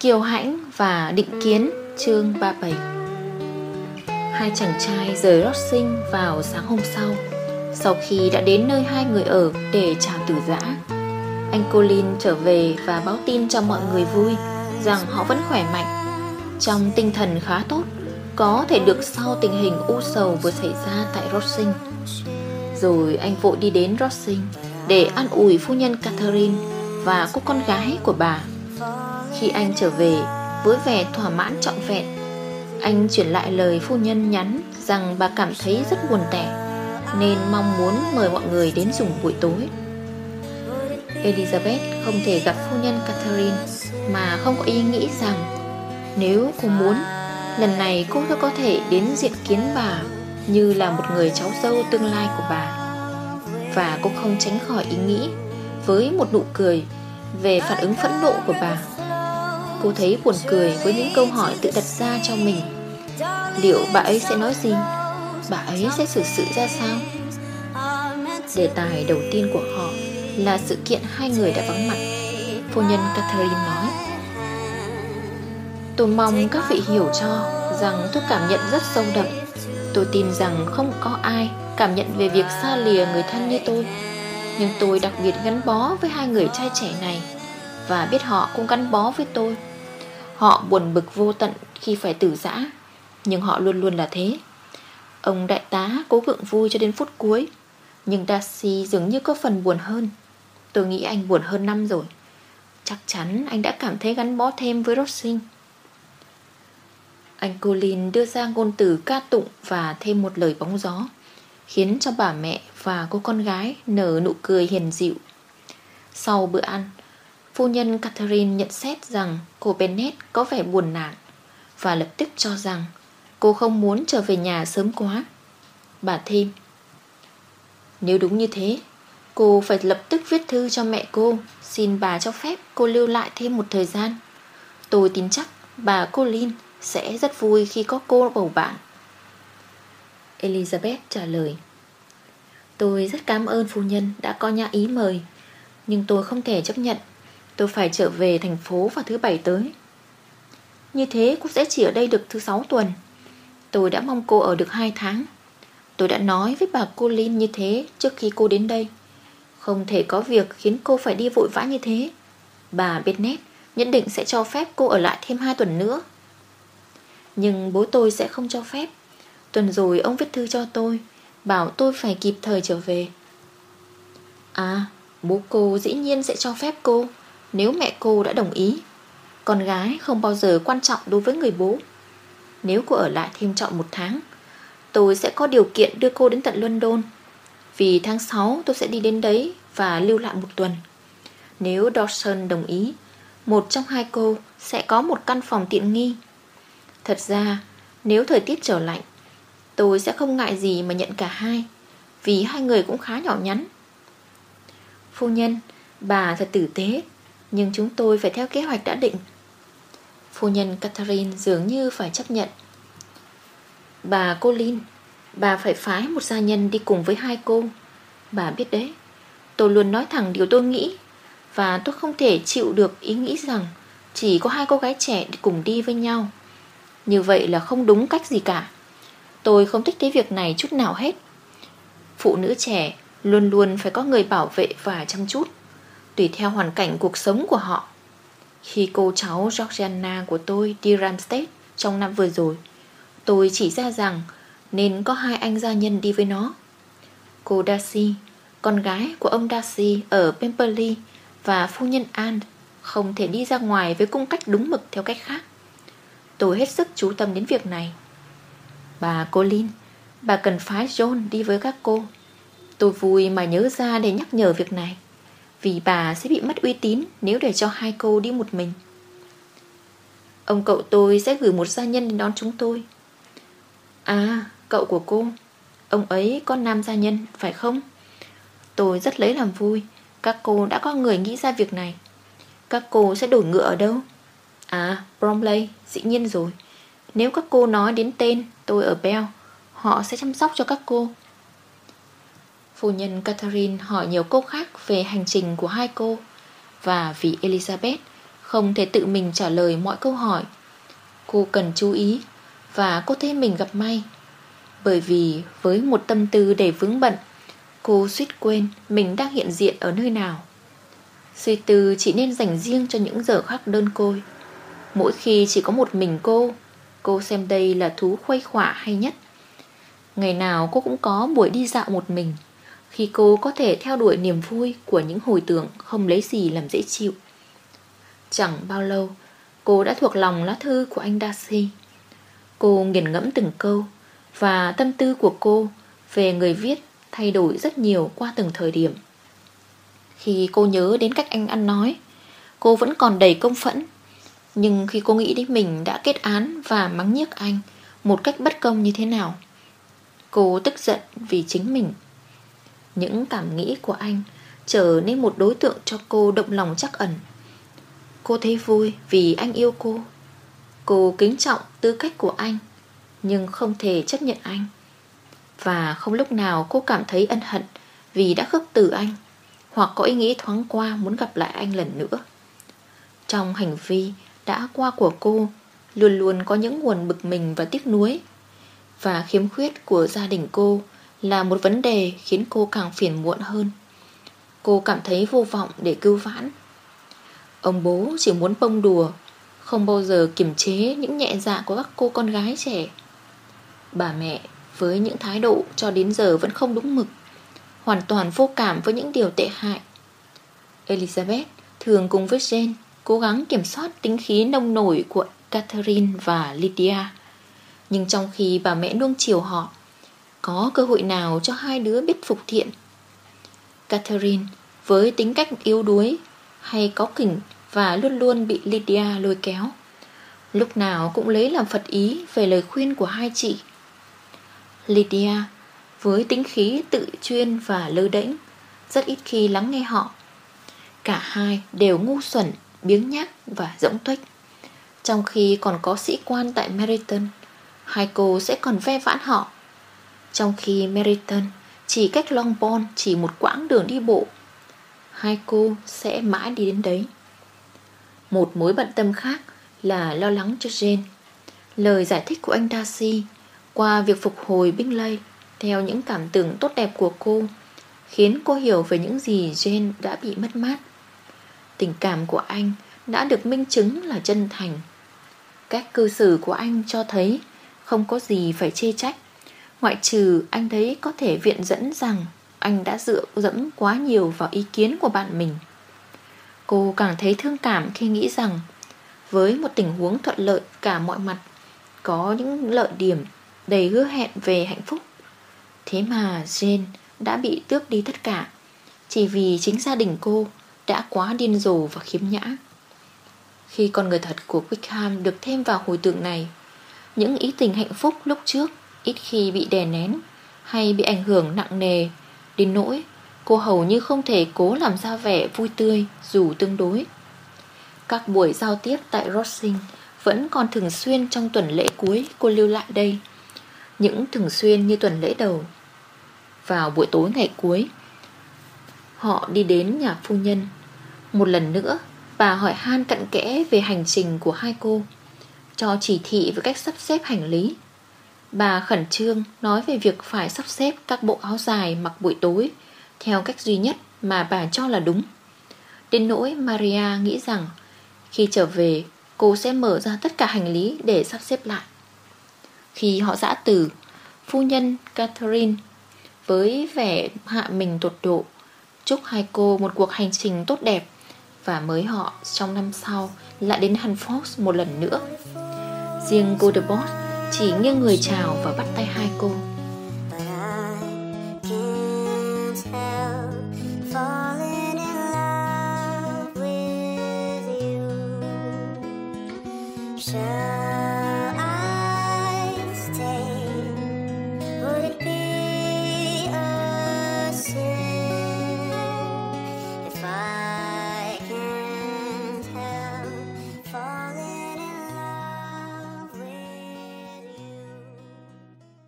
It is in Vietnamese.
Kiều hãnh và định kiến, chương 37 Hai chàng trai rời Rossing vào sáng hôm sau. Sau khi đã đến nơi hai người ở để chào tử giã, Anh Colin trở về và báo tin cho mọi người vui Rằng họ vẫn khỏe mạnh. Trong tinh thần khá tốt, Có thể được sau tình hình u sầu vừa xảy ra tại Rossing Rồi anh vội đi đến Rossing Để an ủi phu nhân Catherine Và cô con gái của bà khi anh trở về với vẻ thỏa mãn trọn vẹn. Anh chuyển lại lời phu nhân nhắn rằng bà cảm thấy rất buồn tẻ, Nên mong muốn mời mọi người đến dùng buổi tối. Elizabeth không thể gặp phu nhân Catherine Mà không có ý nghĩ rằng Nếu cô muốn, Lần này cô sẽ có thể đến diện kiến bà Như là một người cháu dâu tương lai của bà. Và cô không tránh khỏi ý nghĩ Với một nụ cười Về phản ứng phẫn nộ của bà. Cô thấy buồn cười với những câu hỏi tự đặt ra cho mình. Liệu bà ấy sẽ nói gì? Bà ấy sẽ xử sự ra sao? Đề tài đầu tiên của họ là sự kiện hai người đã vắng mặt. Phu nhân Catherine nói, Tôi mong các vị hiểu cho rằng tôi cảm nhận rất sâu đậm. Tôi tin rằng không có ai cảm nhận về việc xa lìa người thân như tôi. Nhưng tôi đặc biệt gắn bó với hai người trai trẻ này Và biết họ cũng gắn bó với tôi. Họ buồn bực vô tận khi phải tử giã, Nhưng họ luôn luôn là thế. Ông đại tá cố gượng vui cho đến phút cuối, Nhưng Darcy dường như có phần buồn hơn. Tôi nghĩ anh buồn hơn năm rồi. Chắc chắn anh đã cảm thấy gắn bó thêm với Rossing Anh Colin đưa ra ngôn từ ca tụng Và thêm một lời bóng gió, Khiến cho bà mẹ và cô con gái Nở nụ cười hiền dịu. Sau bữa ăn Phu nhân Catherine nhận xét rằng cô Bennet có vẻ buồn nản Và lập tức cho rằng cô không muốn trở về nhà sớm quá. Bà thêm Nếu đúng như thế, Cô phải lập tức viết thư cho mẹ cô, Xin bà cho phép cô lưu lại thêm một thời gian. Tôi tin chắc bà Colin sẽ rất vui khi có cô bầu bạn Elizabeth trả lời, Tôi rất cảm ơn phu nhân đã có nhà ý mời, Nhưng tôi không thể chấp nhận Tôi phải trở về thành phố vào thứ bảy tới. Như thế cô sẽ chỉ ở đây được thứ sáu tuần. Tôi đã mong cô ở được hai tháng. Tôi đã nói với bà cô Linh như thế trước khi cô đến đây. Không thể có việc khiến cô phải đi vội vã như thế. Bà Bennett nhất định sẽ cho phép cô ở lại thêm hai tuần nữa. Nhưng bố tôi sẽ không cho phép. Tuần rồi ông viết thư cho tôi, Bảo tôi phải kịp thời trở về. À bố cô dĩ nhiên sẽ cho phép cô nếu mẹ cô đã đồng ý. Con gái không bao giờ quan trọng đối với người bố. Nếu cô ở lại thêm trọn một tháng, Tôi sẽ có điều kiện đưa cô đến tận London. Vì tháng 6 tôi sẽ đi đến đấy Và lưu lại một tuần. Nếu Dawson đồng ý, Một trong hai cô sẽ có một căn phòng tiện nghi. Thật ra, Nếu thời tiết trở lạnh, Tôi sẽ không ngại gì mà nhận cả hai, Vì hai người cũng khá nhỏ nhắn. Phu nhân, Bà thật tử tế nhưng chúng tôi phải theo kế hoạch đã định. Phu nhân Catherine dường như phải chấp nhận. Bà Colin, Bà phải phái một gia nhân đi cùng với hai cô. Bà biết đấy, Tôi luôn nói thẳng điều tôi nghĩ, Và tôi không thể chịu được ý nghĩ rằng Chỉ có hai cô gái trẻ cùng đi với nhau. Như vậy là không đúng cách gì cả. Tôi không thích cái việc này chút nào hết. Phụ nữ trẻ Luôn luôn phải có người bảo vệ và chăm chút tùy theo hoàn cảnh cuộc sống của họ. Khi cô cháu Georgiana của tôi đi Ramstead trong năm vừa rồi, tôi chỉ ra rằng nên có hai anh gia nhân đi với nó. Cô Darcy, con gái của ông Darcy ở Pemberley và phu nhân Anne không thể đi ra ngoài với cung cách đúng mực theo cách khác. Tôi hết sức chú tâm đến việc này. Bà Colin, bà cần phái John đi với các cô. Tôi vui mà nhớ ra để nhắc nhở việc này. Vì bà sẽ bị mất uy tín Nếu để cho hai cô đi một mình. Ông cậu tôi sẽ gửi một gia nhân đến đón chúng tôi. À cậu của cô, Ông ấy có nam gia nhân, phải không? Tôi rất lấy làm vui, Các cô đã có người nghĩ ra việc này. Các cô sẽ đổi ngựa ở đâu? À Bromley, Dĩ nhiên rồi. Nếu các cô nói đến tên tôi ở Bell, Họ sẽ chăm sóc cho các cô. Phu nhân Catherine hỏi nhiều câu khác về hành trình của hai cô. Và vì Elizabeth Không thể tự mình trả lời mọi câu hỏi, Cô cần chú ý Và cô thấy mình gặp may. Bởi vì với một tâm tư để vướng bận, Cô suýt quên mình đang hiện diện ở nơi nào. Suy tư chỉ nên dành riêng cho những giờ khác đơn côi. Mỗi khi chỉ có một mình cô Cô xem đây là thú khuây khỏa hay nhất. Ngày nào cô cũng có buổi đi dạo một mình. Khi cô có thể theo đuổi niềm vui Của những hồi tưởng không lấy gì làm dễ chịu. Chẳng bao lâu, Cô đã thuộc lòng lá thư của anh Darcy. Cô nghiền ngẫm từng câu Và tâm tư của cô Về người viết thay đổi rất nhiều qua từng thời điểm. Khi cô nhớ đến cách anh ăn nói, Cô vẫn còn đầy công phẫn. Nhưng khi cô nghĩ đến mình đã kết án Và mắng nhiếc anh Một cách bất công như thế nào, Cô tức giận vì chính mình. Những cảm nghĩ của anh, Trở nên một đối tượng cho cô động lòng chắc ẩn. Cô thấy vui vì anh yêu cô. Cô kính trọng tư cách của anh, Nhưng không thể chấp nhận anh. Và không lúc nào cô cảm thấy ân hận Vì đã khước từ anh, Hoặc có ý nghĩ thoáng qua muốn gặp lại anh lần nữa. Trong hành vi đã qua của cô, Luôn luôn có những nguồn bực mình và tiếc nuối. Và khiếm khuyết của gia đình cô là một vấn đề khiến cô càng phiền muộn hơn. Cô cảm thấy vô vọng để cứu vãn. Ông bố chỉ muốn bông đùa, Không bao giờ kiềm chế những nhẹ dạ của các cô con gái trẻ. Bà mẹ với những thái độ cho đến giờ vẫn không đúng mực, Hoàn toàn vô cảm với những điều tệ hại. Elizabeth thường cùng với Jane Cố gắng kiểm soát tính khí nông nổi của Catherine và Lydia. Nhưng trong khi bà mẹ nuông chiều họ có cơ hội nào cho hai đứa biết phục thiện Catherine với tính cách yếu đuối hay có kỉnh và luôn luôn bị Lydia lôi kéo. Lúc nào cũng lấy làm phật ý về lời khuyên của hai chị. Lydia với tính khí tự chuyên và lơ đễnh rất ít khi lắng nghe họ. Cả hai đều ngu xuẩn, biếng nhác và rỗng tuếch. Trong khi còn có sĩ quan tại Meriton, hai cô sẽ còn ve vãn họ. Trong khi Meriton chỉ cách Longbourn chỉ một quãng đường đi bộ hai cô sẽ mãi đi đến đấy. Một mối bận tâm khác là lo lắng cho Jane. Lời giải thích của anh Darcy qua việc phục hồi Bingley theo những cảm tưởng tốt đẹp của cô khiến cô hiểu về những gì Jane đã bị mất mát. Tình cảm của anh đã được minh chứng là chân thành. Cách cư xử của anh cho thấy không có gì phải chê trách, ngoại trừ, anh thấy có thể viện dẫn rằng anh đã dựa dẫm quá nhiều vào ý kiến của bạn mình. Cô càng thấy thương cảm khi nghĩ rằng Với một tình huống thuận lợi cả mọi mặt, Có những lợi điểm đầy hứa hẹn về hạnh phúc. Thế mà Jane đã bị tước đi tất cả, Chỉ vì chính gia đình cô đã quá điên rồ và khiếm nhã. Khi con người thật của Wickham được thêm vào hồi tưởng này, Những ý tình hạnh phúc lúc trước ít khi bị đè nén Hay bị ảnh hưởng nặng nề. Đến nỗi, cô hầu như không thể cố làm ra vẻ vui tươi dù tương đối. Các buổi giao tiếp tại Rossing vẫn còn thường xuyên trong tuần lễ cuối cô lưu lại đây. Những thường xuyên như tuần lễ đầu. Vào buổi tối ngày cuối, Họ đi đến nhà phu nhân. Một lần nữa, Bà hỏi han cận kẽ về hành trình của hai cô, Cho chỉ thị về cách sắp xếp hành lý. Bà khẩn trương nói về việc phải sắp xếp các bộ áo dài mặc buổi tối theo cách duy nhất mà bà cho là đúng. Đến nỗi Maria nghĩ rằng khi trở về cô sẽ mở ra tất cả hành lý để sắp xếp lại. Khi họ dã từ, phu nhân Catherine với vẻ hạ mình tột độ chúc hai cô một cuộc hành trình tốt đẹp và mới họ trong năm sau lại đến Hanford một lần nữa. Riêng cô Debois chỉ nghiêng người chào và bắt tay hai cô.